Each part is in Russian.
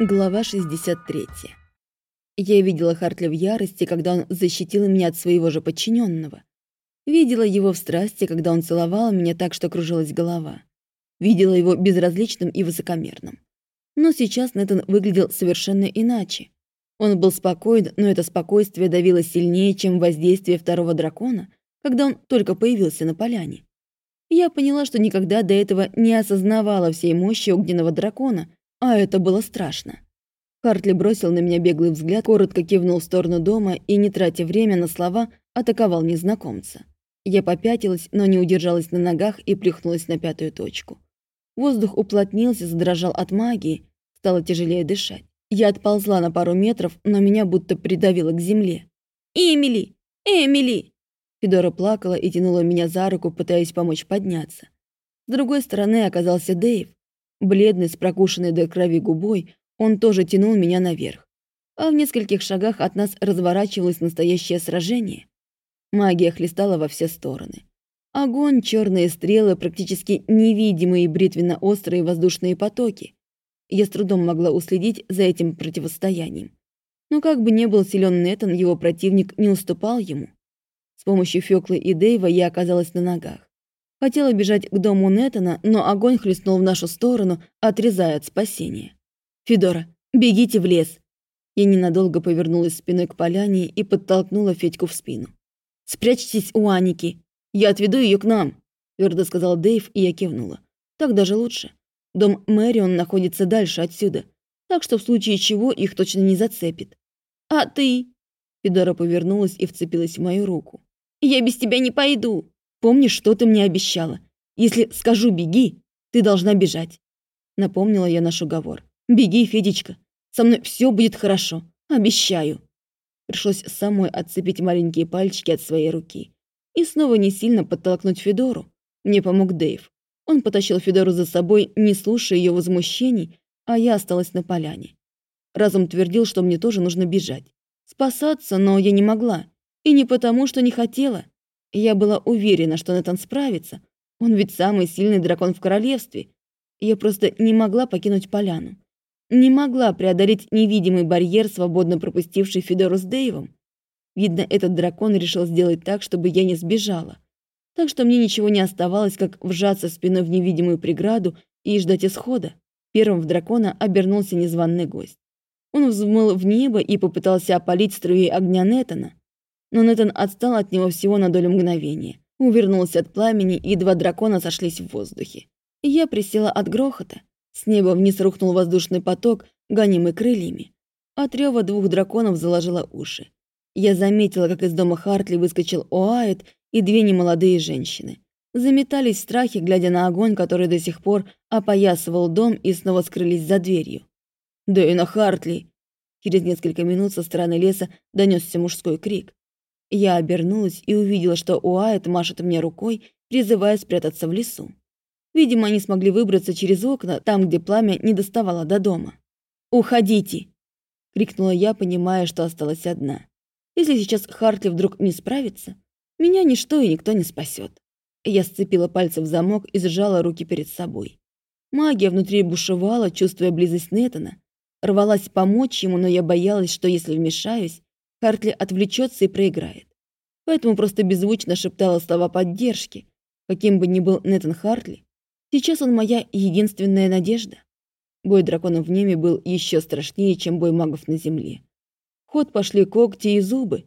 Глава 63. Я видела Хартли в ярости, когда он защитил меня от своего же подчиненного. Видела его в страсти, когда он целовал меня так, что кружилась голова. Видела его безразличным и высокомерным. Но сейчас Нэтан выглядел совершенно иначе. Он был спокоен, но это спокойствие давило сильнее, чем воздействие второго дракона, когда он только появился на поляне. Я поняла, что никогда до этого не осознавала всей мощи огненного дракона, а это было страшно. Хартли бросил на меня беглый взгляд, коротко кивнул в сторону дома и, не тратя время на слова, атаковал незнакомца. Я попятилась, но не удержалась на ногах и плюхнулась на пятую точку. Воздух уплотнился, задрожал от магии, стало тяжелее дышать. Я отползла на пару метров, но меня будто придавило к земле. «Эмили! Эмили!» Федора плакала и тянула меня за руку, пытаясь помочь подняться. С другой стороны оказался Дэйв. Бледный, с прокушенной до крови губой, он тоже тянул меня наверх. А в нескольких шагах от нас разворачивалось настоящее сражение. Магия хлестала во все стороны. Огонь, черные стрелы, практически невидимые бритвенно-острые воздушные потоки. Я с трудом могла уследить за этим противостоянием. Но как бы ни был силен Нетан, его противник не уступал ему. С помощью Фёклы и Дэйва я оказалась на ногах. Хотела бежать к дому Нетана, но огонь хлестнул в нашу сторону, отрезая от спасения. «Федора, бегите в лес!» Я ненадолго повернулась спиной к поляне и подтолкнула Федьку в спину. «Спрячьтесь у Аники! Я отведу ее к нам!» Твердо сказал Дэйв, и я кивнула. «Так даже лучше. Дом Мэрион находится дальше отсюда, так что в случае чего их точно не зацепит. А ты? Федора повернулась и вцепилась в мою руку. Я без тебя не пойду. Помнишь, что ты мне обещала? Если скажу «беги», ты должна бежать. Напомнила я наш уговор. Беги, Федечка. Со мной все будет хорошо. Обещаю. Пришлось самой отцепить маленькие пальчики от своей руки. И снова не сильно подтолкнуть Федору. Мне помог Дэйв. Он потащил Федору за собой, не слушая ее возмущений, а я осталась на поляне. Разум твердил, что мне тоже нужно бежать. Спасаться, но я не могла. И не потому, что не хотела. Я была уверена, что Нэтан справится. Он ведь самый сильный дракон в королевстве. Я просто не могла покинуть поляну. Не могла преодолеть невидимый барьер, свободно пропустивший Федору с Дэйвом. Видно, этот дракон решил сделать так, чтобы я не сбежала так что мне ничего не оставалось, как вжаться спиной в невидимую преграду и ждать исхода. Первым в дракона обернулся незваный гость. Он взмыл в небо и попытался опалить струей огня Нетана. Но Нетан отстал от него всего на долю мгновения. Увернулся от пламени, и два дракона сошлись в воздухе. Я присела от грохота. С неба вниз рухнул воздушный поток, гонимый крыльями. От рева двух драконов заложило уши. Я заметила, как из дома Хартли выскочил Оайт и две немолодые женщины. Заметались в страхе, глядя на огонь, который до сих пор опоясывал дом и снова скрылись за дверью. «Дэйна Хартли!» Через несколько минут со стороны леса донесся мужской крик. Я обернулась и увидела, что Уайт машет мне рукой, призывая спрятаться в лесу. Видимо, они смогли выбраться через окна, там, где пламя не доставало до дома. «Уходите!» — крикнула я, понимая, что осталась одна. Если сейчас Хартли вдруг не справится, меня ничто и никто не спасет. Я сцепила пальцы в замок и сжала руки перед собой. Магия внутри бушевала, чувствуя близость Нетана. Рвалась помочь ему, но я боялась, что если вмешаюсь, Хартли отвлечется и проиграет. Поэтому просто беззвучно шептала слова поддержки. Каким бы ни был Нетан Хартли, сейчас он моя единственная надежда. Бой драконов в небе был еще страшнее, чем бой магов на земле. В ход пошли когти и зубы,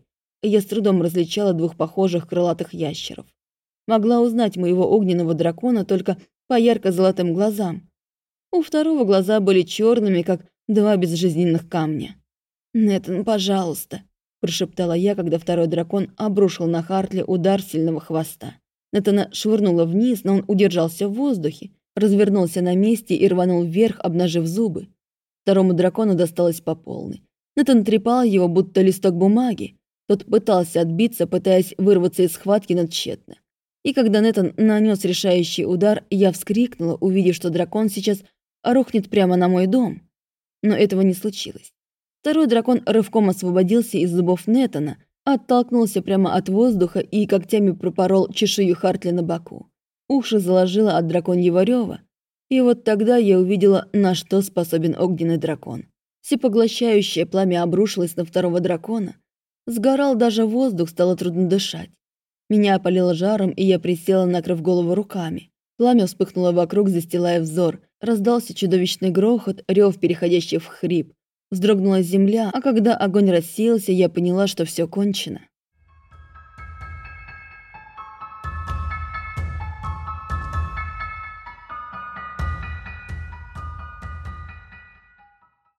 я с трудом различала двух похожих крылатых ящеров. Могла узнать моего огненного дракона только по ярко-золотым глазам. У второго глаза были черными, как два безжизненных камня. «Нэтан, пожалуйста», – прошептала я, когда второй дракон обрушил на Хартли удар сильного хвоста. Нэтана швырнула вниз, но он удержался в воздухе, развернулся на месте и рванул вверх, обнажив зубы. Второму дракону досталось по полной. Нэтан трепал его, будто листок бумаги, тот пытался отбиться, пытаясь вырваться из схватки, но. И когда Нетан нанес решающий удар, я вскрикнула, увидев, что дракон сейчас рухнет прямо на мой дом. Но этого не случилось. Второй дракон рывком освободился из зубов Нетана, оттолкнулся прямо от воздуха и когтями пропорол чешую Хартли на боку. Уши заложило от драконьего рёва. И вот тогда я увидела, на что способен огненный дракон. Всепоглощающее пламя обрушилось на второго дракона. Сгорал даже воздух, стало трудно дышать. Меня опалило жаром, и я присела, накрыв голову руками. Пламя вспыхнуло вокруг, застилая взор. Раздался чудовищный грохот, рев, переходящий в хрип. Вздрогнула земля, а когда огонь рассеялся, я поняла, что все кончено.